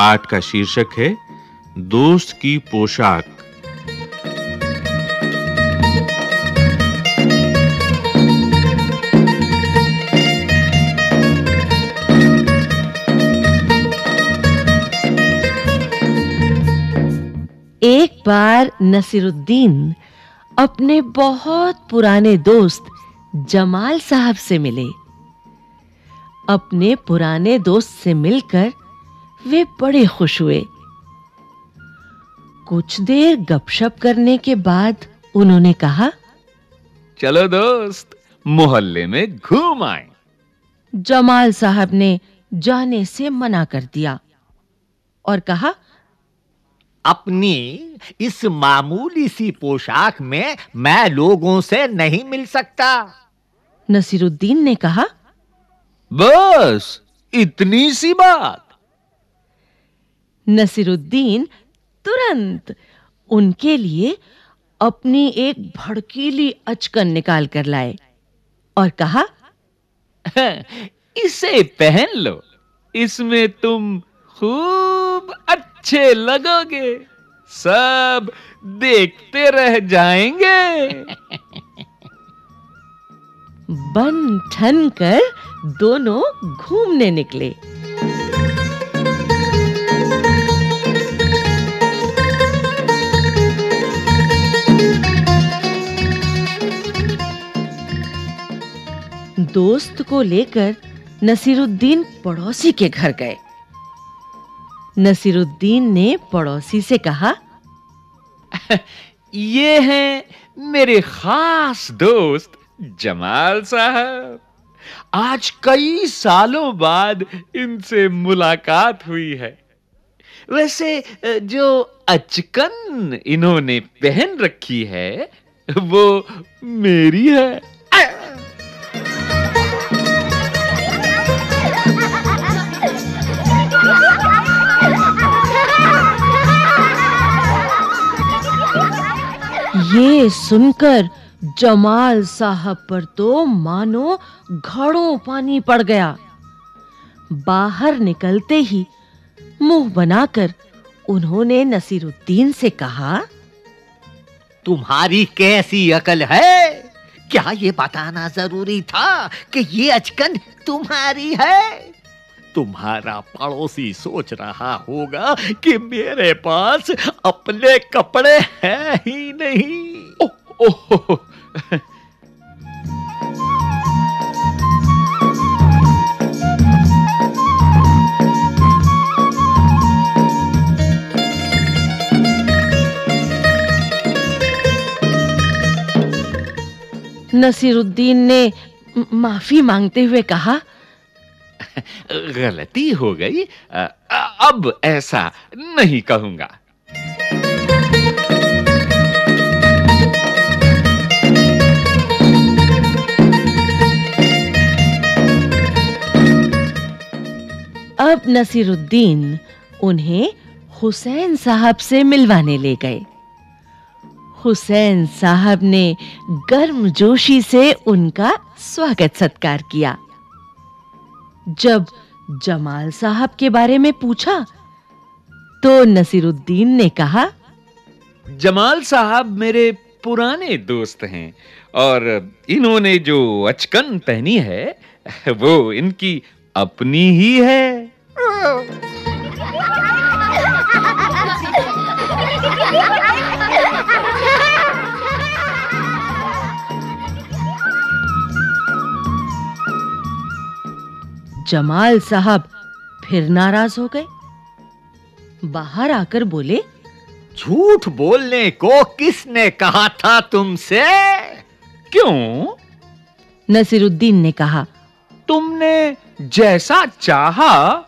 पाठ का शीर्षक है, दोस्त की पोशाक। एक बार नसीरुद्दीन अपने बहुत पुराने दोस्त जमाल साहब से मिले। अपने पुराने दोस्त से मिलकर वे बड़े खुश हुए। कुछ देर गपशप करने के बाद उन्होंने कहा चलो दोस्त मोहल्ले में घूम आए। जमाल साहब ने जाने से मना कर दिया और कहा अपनी इस मामूली सी पोशाक में मैं लोगों से नहीं मिल सकता। नसीरुद्दीन ने कहा बस इतनी सी बात। नसीरुद्दीन तुरंत उनके लिए अपनी एक भड़कीली अचकन निकाल कर लाए और कहा इसे पहन लो। इसमें तुम खूब अच्छे लगोगे। सब देखते रह जाएँगे। बन ठन कर दोनों घूमने निकले। दोस्त को लेकर नसीरुद्दीन पड़ोसी के घर गए। नसीरुद्दीन ने पड़ोसी से कहा, ये हैं मेरे खास दोस्त जमाल साहब। आज कई सालों बाद इनसे मुलाकात हुई है। वैसे, जो अचकन इन्होंने पहन रखी है, वो मेरी है। सुनकर जमाल साहब पर तो मानो घड़ों पानी पड़ गया। बाहर निकलते ही मुँह बनाकर उन्होंने नसीरुद्दीन से कहा, तुम्हारी कैसी अकल है? क्या ये बताना ज़रूरी था कि ये अचकन तुम्हारी है? तुम्हारा पड़ोसी सोच रहा होगा कि मेरे पास अपने कपड़े हैं ही नहीं। ओह नसीरुद्दीन ने माफ़ी मांगते हुए कहा गलती हो गई। अब ऐसा नहीं कहूँगा। अब नसीरुद्दीन उन्हें हुसैन साहब से मिलवाने ले गए। हुसैन साहब ने गर्मजोशी से उनका स्वागत सत्कार किया। जब जमाल साहब के बारे में पूछा तो नसीरुद्दीन ने कहा, जमाल साहब मेरे पुराने दोस्त हैं और इन्होंने जो अचकन पहनी है, वो इनकी अपनी ही है। जमाल साहब फिर नाराज़ हो गए। बाहर आकर बोले झूठ बोलने को किसने कहा था तुमसे? क्यों? नसीरुद्दीन ने कहा तुमने जैसा चाहा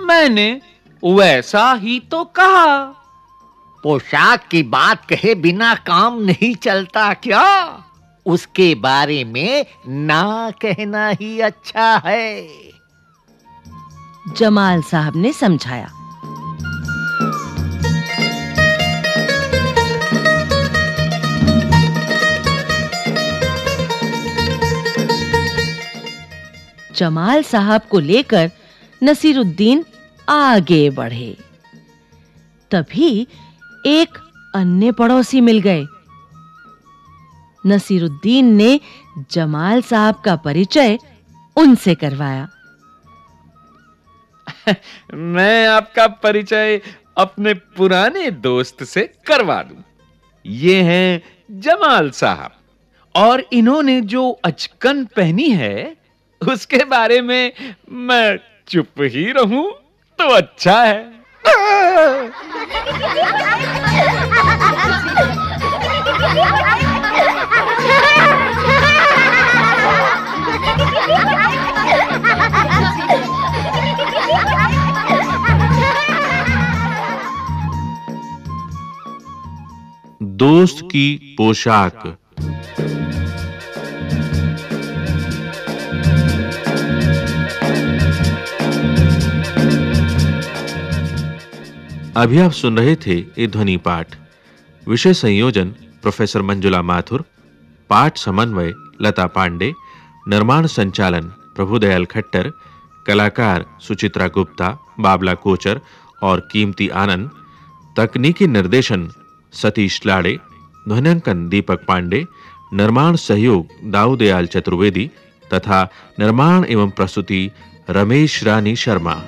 मैंने वैसा ही तो कहा। पोशाक की बात कहे बिना काम नहीं चलता क्या? उसके बारे में ना कहना ही अच्छा है। जमाल साहब ने समझाया। जमाल साहब को लेकर नसीरुद्दीन आगे बढ़े। तभी एक अन्य पड़ोसी मिल गए। नसीरुद्दीन ने जमाल साहब का परिचय उनसे करवाया। मैं आपका परिचय अपने पुराने दोस्त से करवा दूँ। ये हैं जमाल साहब। और इन्होंने जो अचकन पहनी है उसके बारे में मैं चुप ही रहूँ तो अच्छा है। दोस्त की पोशाक। अभी आप सुन रहे थे ये ध्वनि पाठ। विषय संयोजन, प्रोफेसर मंजुला माथुर। पाठ समन्वय, लता पांडे। निर्माण संचालन, प्रभुदयाल खट्टर। कलाकार, सुचित्रा गुप्ता, बाबला कोचर और कीमती आनंद। तकनीकी निर्देशन, सतीश लाड़े। ध्वनिंकन दीपक पांडे। निर्माण सहयोग, दाऊदयाल चतुर्वेदी। तथा निर्माण एवं प्रस्तुति, रमेश रानी शर्मा।